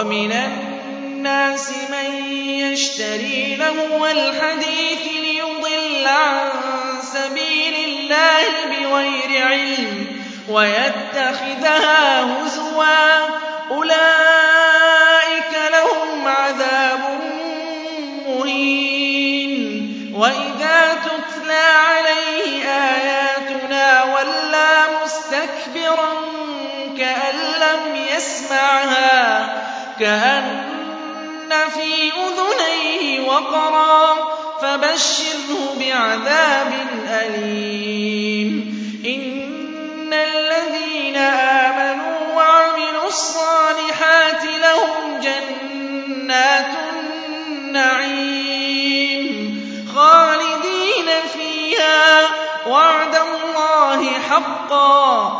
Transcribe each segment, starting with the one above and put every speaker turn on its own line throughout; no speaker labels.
ومن الناس من يشتري لهو الحديث ليضل عن سبيل الله بغير علم ويتخذها هزوا. أولئك لهم عذاب مهين. وإذا تتلى عليه آياتنا ولى مستكبرا كأن لم يسمعها كأن في أذنيه وقرا فبشره بعذاب أليم. إن الذين آمنوا وعملوا الصالحات لهم جنات النعيم. خالدين فيها وعد الله حقا.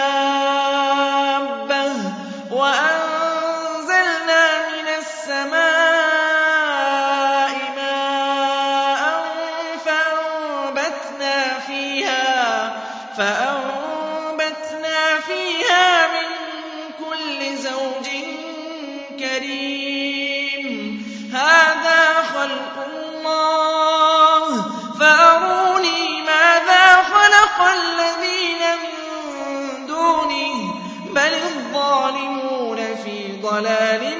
خلق الله. فأروني ماذا خلق الذين من دونه. بل الظالمون في ضلال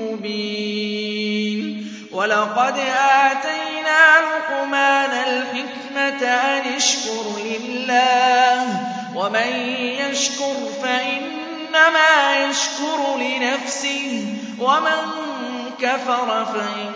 مبين. ولقد آتينا لقمان الحكمة أن اشكر لله. ومن يشكر فإنما يشكر لنفسه. ومن كفر فإن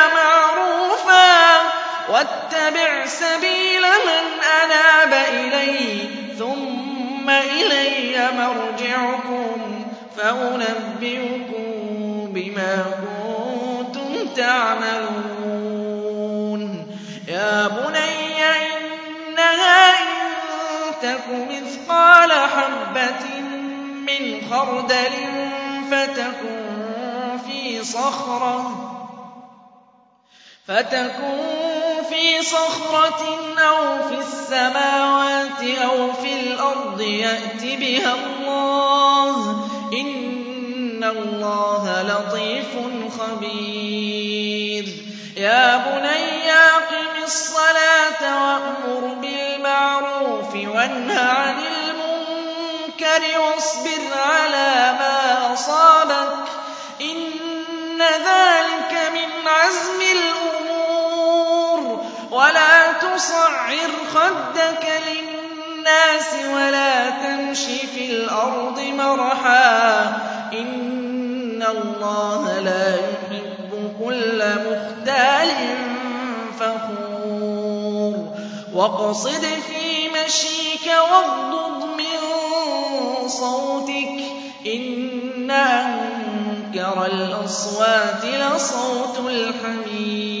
واتبع سبيل من أناب إلي ثم إلي مرجعكم فأنبئكم بما كنتم تعملون. يا بني إنها إن تك مثقال حبة من خردل فتكن في صخرة فتكن في صخرة أو في السماوات أو في الأرض يأت بها الله. إن الله لطيف خبير. يا بني أقم الصلاة وأمر بالمعروف وانه عن المنكر واصبر على ما أصابك. إن ذلك من عزم الأمور. تصعر خدك للناس ولا تمش في الأرض مرحا إن الله لا يحب مُخْتَالٍ فَخُورٍ وَاقْصِدْ فِي مَشْيِكَ وَاغْضُضْ مِن صَوْتِكَ ۚ إِنَّ أَنكَرَ الْأَصْوَاتِ لَصَوْتُ الْحَمِيرِ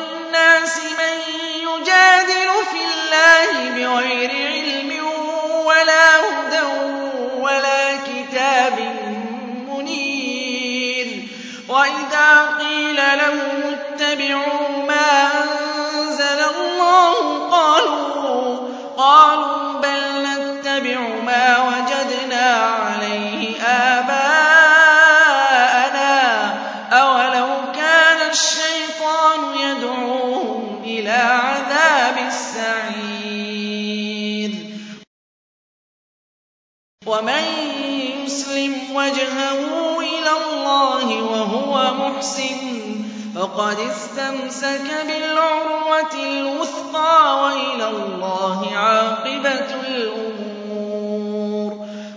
مُحْسِنٌ فَقَدِ اسْتَمْسَكَ بِالْعُرْوَةِ الْوُثْقَىٰ وَإِلَى اللَّهِ عَاقِبَةُ الْأُمُورِ.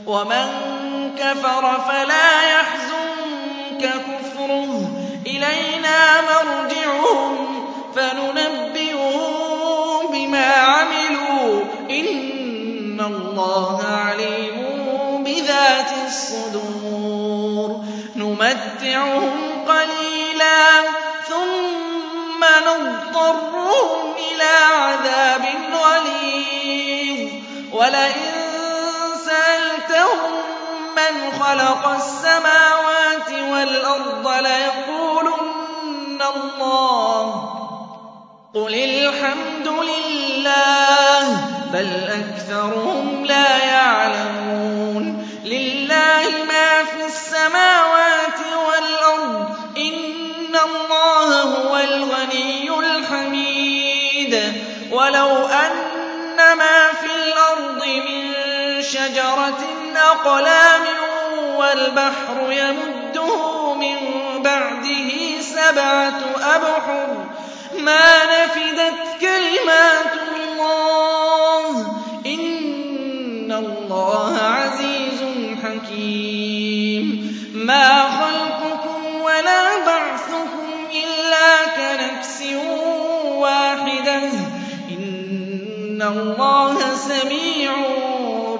وَمَن كَفَرَ فَلَا يَحْزُنكَ كُفْرُهُ ۚ. إِلَيْنَا مَرْجِعُهُمْ فَنُنَبِّئُهُم بِمَا عَمِلُوا ۚ. إِنَّ اللَّهَ عَلِيمٌ بِذَاتِ الصُّدُورِ. نُمَتِّعُهُمْ وَلَئِن سَأَلْتَهُم مَّنْ خَلَقَ السَّمَاوَاتِ وَالْأَرْضَ لَيَقُولُنَّ اللَّهُ ۚ. قُلِ الْحَمْدُ لِلَّهِ ۚ بَلْ أَكْثَرُهُمْ لَا يَعْلَمُونَ. لِلَّهِ مَا فِي السَّمَاوَاتِ وَالْأَرْضِ ۚ إِنَّ اللَّهَ هُوَ الْغَنِيُّ الْحَمِيدُ. مِن شَجَرَةٍ أَقْلَامٌ وَالْبَحْرُ يَمُدُّهُ مِن بَعْدِهِ سَبْعَةُ أَبْحُرٍ مَّا نَفِدَتْ كَلِمَاتُ اللَّهِ ۗ. إِنَّ اللَّهَ عَزِيزٌ حَكِيمٌ. مَّا خَلْقُكُمْ وَلَا بَعْثُكُمْ إِلَّا كَنَفْسٍ وَاحِدَةٍ ۗ. إِنَّ اللَّهَ